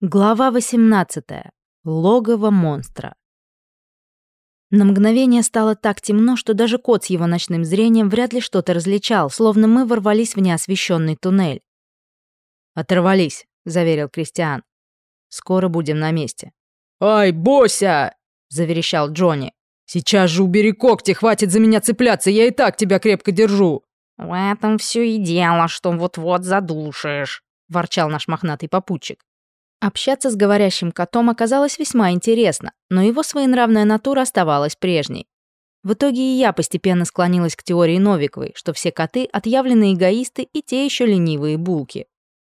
Глава 18. Логово монстра. На мгновение стало так темно, что даже кот с его ночным зрением вряд ли что-то различал, словно мы ворвались в неосвещенный туннель. «Оторвались», — заверил Кристиан. «Скоро будем на месте». «Ай, Бося!» — заверещал Джонни. «Сейчас же убери когти, хватит за меня цепляться, я и так тебя крепко держу!» «В этом все и дело, что вот-вот задушишь», — ворчал наш мохнатый попутчик. Общаться с говорящим котом оказалось весьма интересно, но его своенравная натура оставалась прежней. В итоге и я постепенно склонилась к теории Новиковой, что все коты — отъявленные эгоисты и те еще ленивые булки.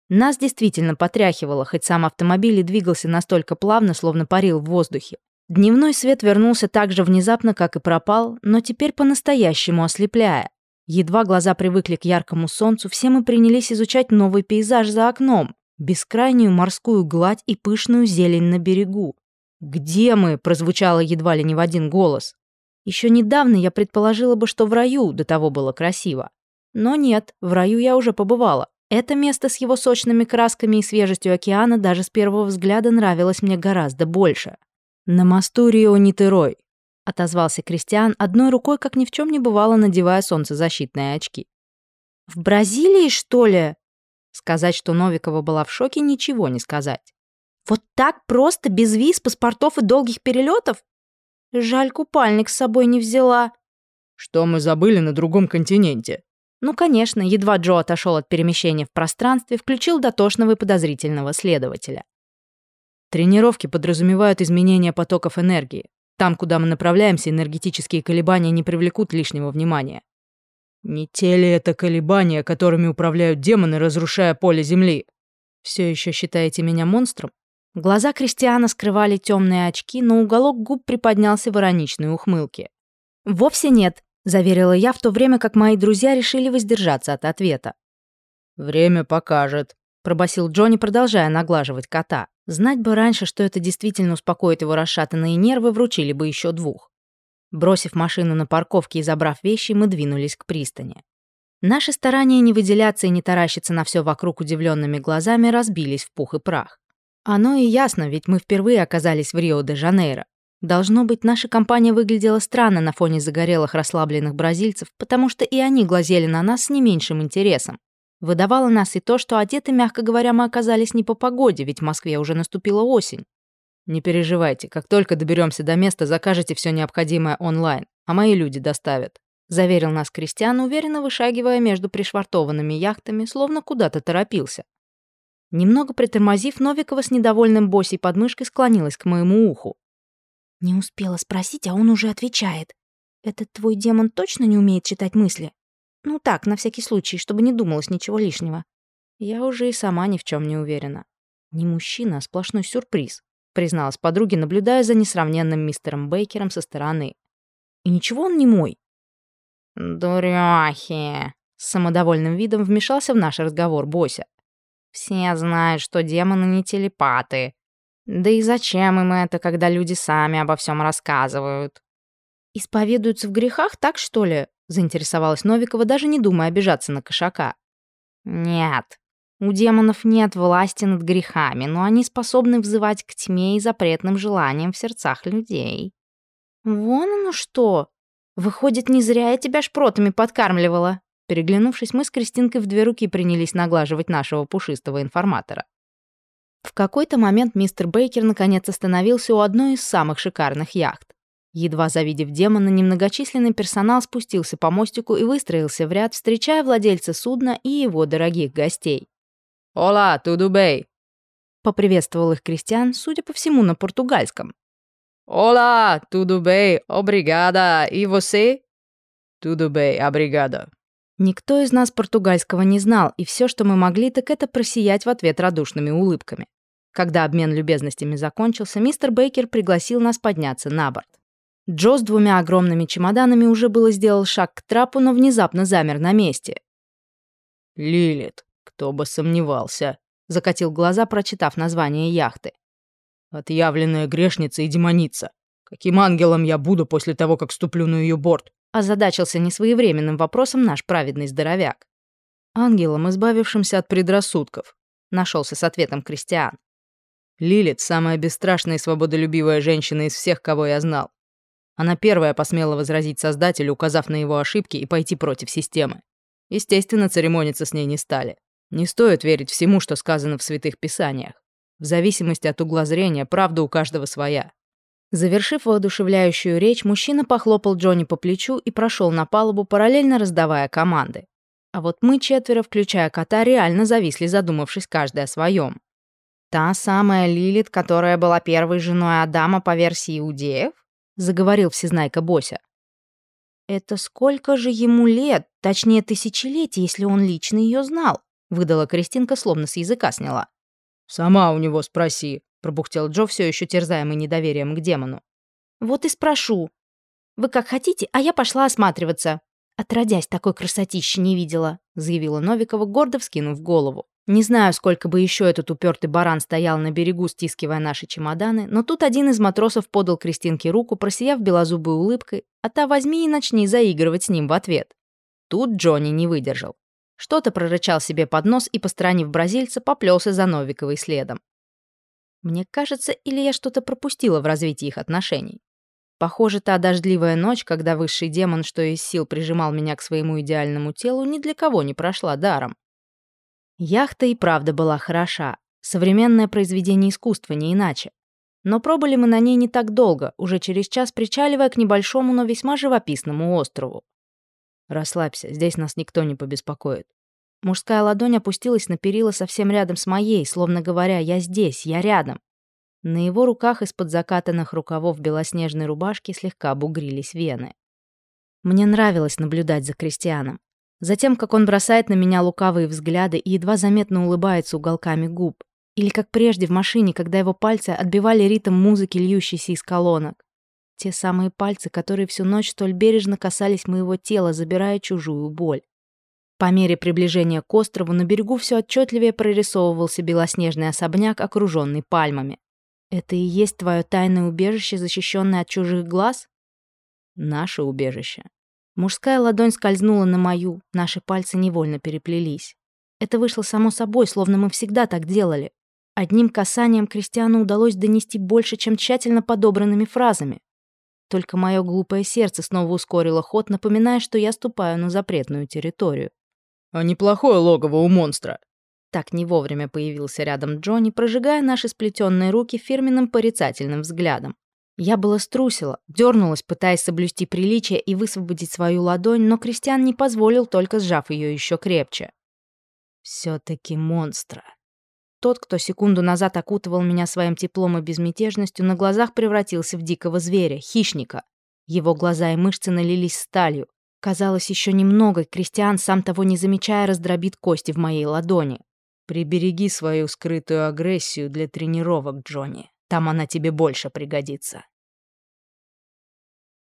Нас действительно потряхивало, хоть сам автомобиль и двигался настолько плавно, словно парил в воздухе. Дневной свет вернулся так же внезапно, как и пропал, но теперь по-настоящему ослепляя. Едва глаза привыкли к яркому солнцу, все мы принялись изучать новый пейзаж за окном бескрайнюю морскую гладь и пышную зелень на берегу. «Где мы?» — прозвучало едва ли не в один голос. Еще недавно я предположила бы, что в раю до того было красиво. Но нет, в раю я уже побывала. Это место с его сочными красками и свежестью океана даже с первого взгляда нравилось мне гораздо больше. «На мосту Рио-Нитерой», — отозвался Кристиан, одной рукой, как ни в чем не бывало, надевая солнцезащитные очки. «В Бразилии, что ли?» Сказать, что Новикова была в шоке, ничего не сказать. Вот так просто, без виз, паспортов и долгих перелетов? Жаль, купальник с собой не взяла. Что мы забыли на другом континенте? Ну, конечно, едва Джо отошел от перемещения в пространстве, включил дотошного и подозрительного следователя. Тренировки подразумевают изменение потоков энергии. Там, куда мы направляемся, энергетические колебания не привлекут лишнего внимания. Не те ли это колебания, которыми управляют демоны, разрушая поле Земли? Все еще считаете меня монстром? Глаза Кристиана скрывали темные очки, но уголок губ приподнялся в ироничной ухмылке. «Вовсе нет», — заверила я, в то время как мои друзья решили воздержаться от ответа. «Время покажет», — пробасил Джонни, продолжая наглаживать кота. Знать бы раньше, что это действительно успокоит его расшатанные нервы, вручили бы еще двух. Бросив машину на парковке и забрав вещи, мы двинулись к пристани. Наши старания не выделяться и не таращиться на все вокруг удивленными глазами разбились в пух и прах. Оно и ясно, ведь мы впервые оказались в Рио-де-Жанейро. Должно быть, наша компания выглядела странно на фоне загорелых расслабленных бразильцев, потому что и они глазели на нас с не меньшим интересом. Выдавало нас и то, что одеты, мягко говоря, мы оказались не по погоде, ведь в Москве уже наступила осень. Не переживайте, как только доберемся до места, закажете все необходимое онлайн, а мои люди доставят. Заверил нас Кристиан, уверенно вышагивая между пришвартованными яхтами, словно куда-то торопился. Немного притормозив, Новикова с недовольным босей подмышкой склонилась к моему уху. «Не успела спросить, а он уже отвечает. Этот твой демон точно не умеет читать мысли? Ну так, на всякий случай, чтобы не думалось ничего лишнего». Я уже и сама ни в чем не уверена. Не мужчина, а сплошной сюрприз призналась подруге, наблюдая за несравненным мистером Бейкером со стороны. «И ничего он не мой». «Дурёхи!» С самодовольным видом вмешался в наш разговор Бося. «Все знают, что демоны не телепаты. Да и зачем им это, когда люди сами обо всем рассказывают?» «Исповедуются в грехах, так что ли?» заинтересовалась Новикова, даже не думая обижаться на кошака. «Нет, у демонов нет власти над грехами, но они способны взывать к тьме и запретным желаниям в сердцах людей. «Вон оно что! Выходит, не зря я тебя шпротами подкармливала!» Переглянувшись, мы с Кристинкой в две руки принялись наглаживать нашего пушистого информатора. В какой-то момент мистер Бейкер наконец остановился у одной из самых шикарных яхт. Едва завидев демона, немногочисленный персонал спустился по мостику и выстроился в ряд, встречая владельца судна и его дорогих гостей. «Ола, тудубей!» Поприветствовал их крестьян, судя по всему, на португальском. «Ола, тудубей, обригада, и você?» «Тудубей, обригада». Никто из нас португальского не знал, и все, что мы могли, так это просиять в ответ радушными улыбками. Когда обмен любезностями закончился, мистер Бейкер пригласил нас подняться на борт. Джо с двумя огромными чемоданами уже было сделал шаг к трапу, но внезапно замер на месте. «Лилит, «Кто бы сомневался», — закатил глаза, прочитав название яхты. «Отъявленная грешница и демоница. Каким ангелом я буду после того, как ступлю на ее борт?» Озадачился несвоевременным вопросом наш праведный здоровяк. «Ангелом, избавившимся от предрассудков», — нашелся с ответом Кристиан. Лилит — самая бесстрашная и свободолюбивая женщина из всех, кого я знал. Она первая посмела возразить Создателю, указав на его ошибки и пойти против системы. Естественно, церемониться с ней не стали. Не стоит верить всему, что сказано в святых писаниях. В зависимости от угла зрения, правда у каждого своя. Завершив воодушевляющую речь, мужчина похлопал Джонни по плечу и прошел на палубу, параллельно раздавая команды. А вот мы четверо, включая кота, реально зависли, задумавшись каждый о своем. «Та самая Лилит, которая была первой женой Адама по версии иудеев?» — заговорил всезнайка Бося. «Это сколько же ему лет, точнее тысячелетий, если он лично ее знал?» — выдала Кристинка, словно с языка сняла. «Сама у него спроси», — пробухтел Джо, все еще терзаемый недоверием к демону. «Вот и спрошу. Вы как хотите, а я пошла осматриваться. Отродясь, такой красотищи не видела», — заявила Новикова, гордо вскинув голову. Не знаю, сколько бы еще этот упертый баран стоял на берегу, стискивая наши чемоданы, но тут один из матросов подал Кристинке руку, просияв белозубой улыбкой, а та возьми и начни заигрывать с ним в ответ. Тут Джонни не выдержал. Что-то прорычал себе под нос и, посторонив бразильца, поплелся за Новиковой следом. Мне кажется, или я что-то пропустила в развитии их отношений. Похоже, та дождливая ночь, когда высший демон, что из сил прижимал меня к своему идеальному телу, ни для кого не прошла даром. Яхта и правда была хороша. Современное произведение искусства, не иначе. Но пробыли мы на ней не так долго, уже через час причаливая к небольшому, но весьма живописному острову. «Расслабься, здесь нас никто не побеспокоит». Мужская ладонь опустилась на перила совсем рядом с моей, словно говоря «я здесь, я рядом». На его руках из-под закатанных рукавов белоснежной рубашки слегка бугрились вены. Мне нравилось наблюдать за Кристианом. Затем, как он бросает на меня лукавые взгляды и едва заметно улыбается уголками губ. Или как прежде в машине, когда его пальцы отбивали ритм музыки, льющейся из колонок. Те самые пальцы, которые всю ночь столь бережно касались моего тела, забирая чужую боль. По мере приближения к острову на берегу все отчетливее прорисовывался белоснежный особняк, окруженный пальмами. Это и есть твое тайное убежище, защищенное от чужих глаз? Наше убежище. Мужская ладонь скользнула на мою, наши пальцы невольно переплелись. Это вышло само собой, словно мы всегда так делали. Одним касанием Кристиану удалось донести больше, чем тщательно подобранными фразами. Только мое глупое сердце снова ускорило ход, напоминая, что я ступаю на запретную территорию. «А неплохое логово у монстра!» Так не вовремя появился рядом Джонни, прожигая наши сплетенные руки фирменным порицательным взглядом. Я было струсила, дернулась, пытаясь соблюсти приличие и высвободить свою ладонь, но Кристиан не позволил, только сжав ее еще крепче. Все-таки монстра. Тот, кто секунду назад окутывал меня своим теплом и безмятежностью, на глазах превратился в дикого зверя, хищника. Его глаза и мышцы налились сталью. Казалось, еще немного, Кристиан, сам того не замечая, раздробит кости в моей ладони. «Прибереги свою скрытую агрессию для тренировок, Джонни. Там она тебе больше пригодится».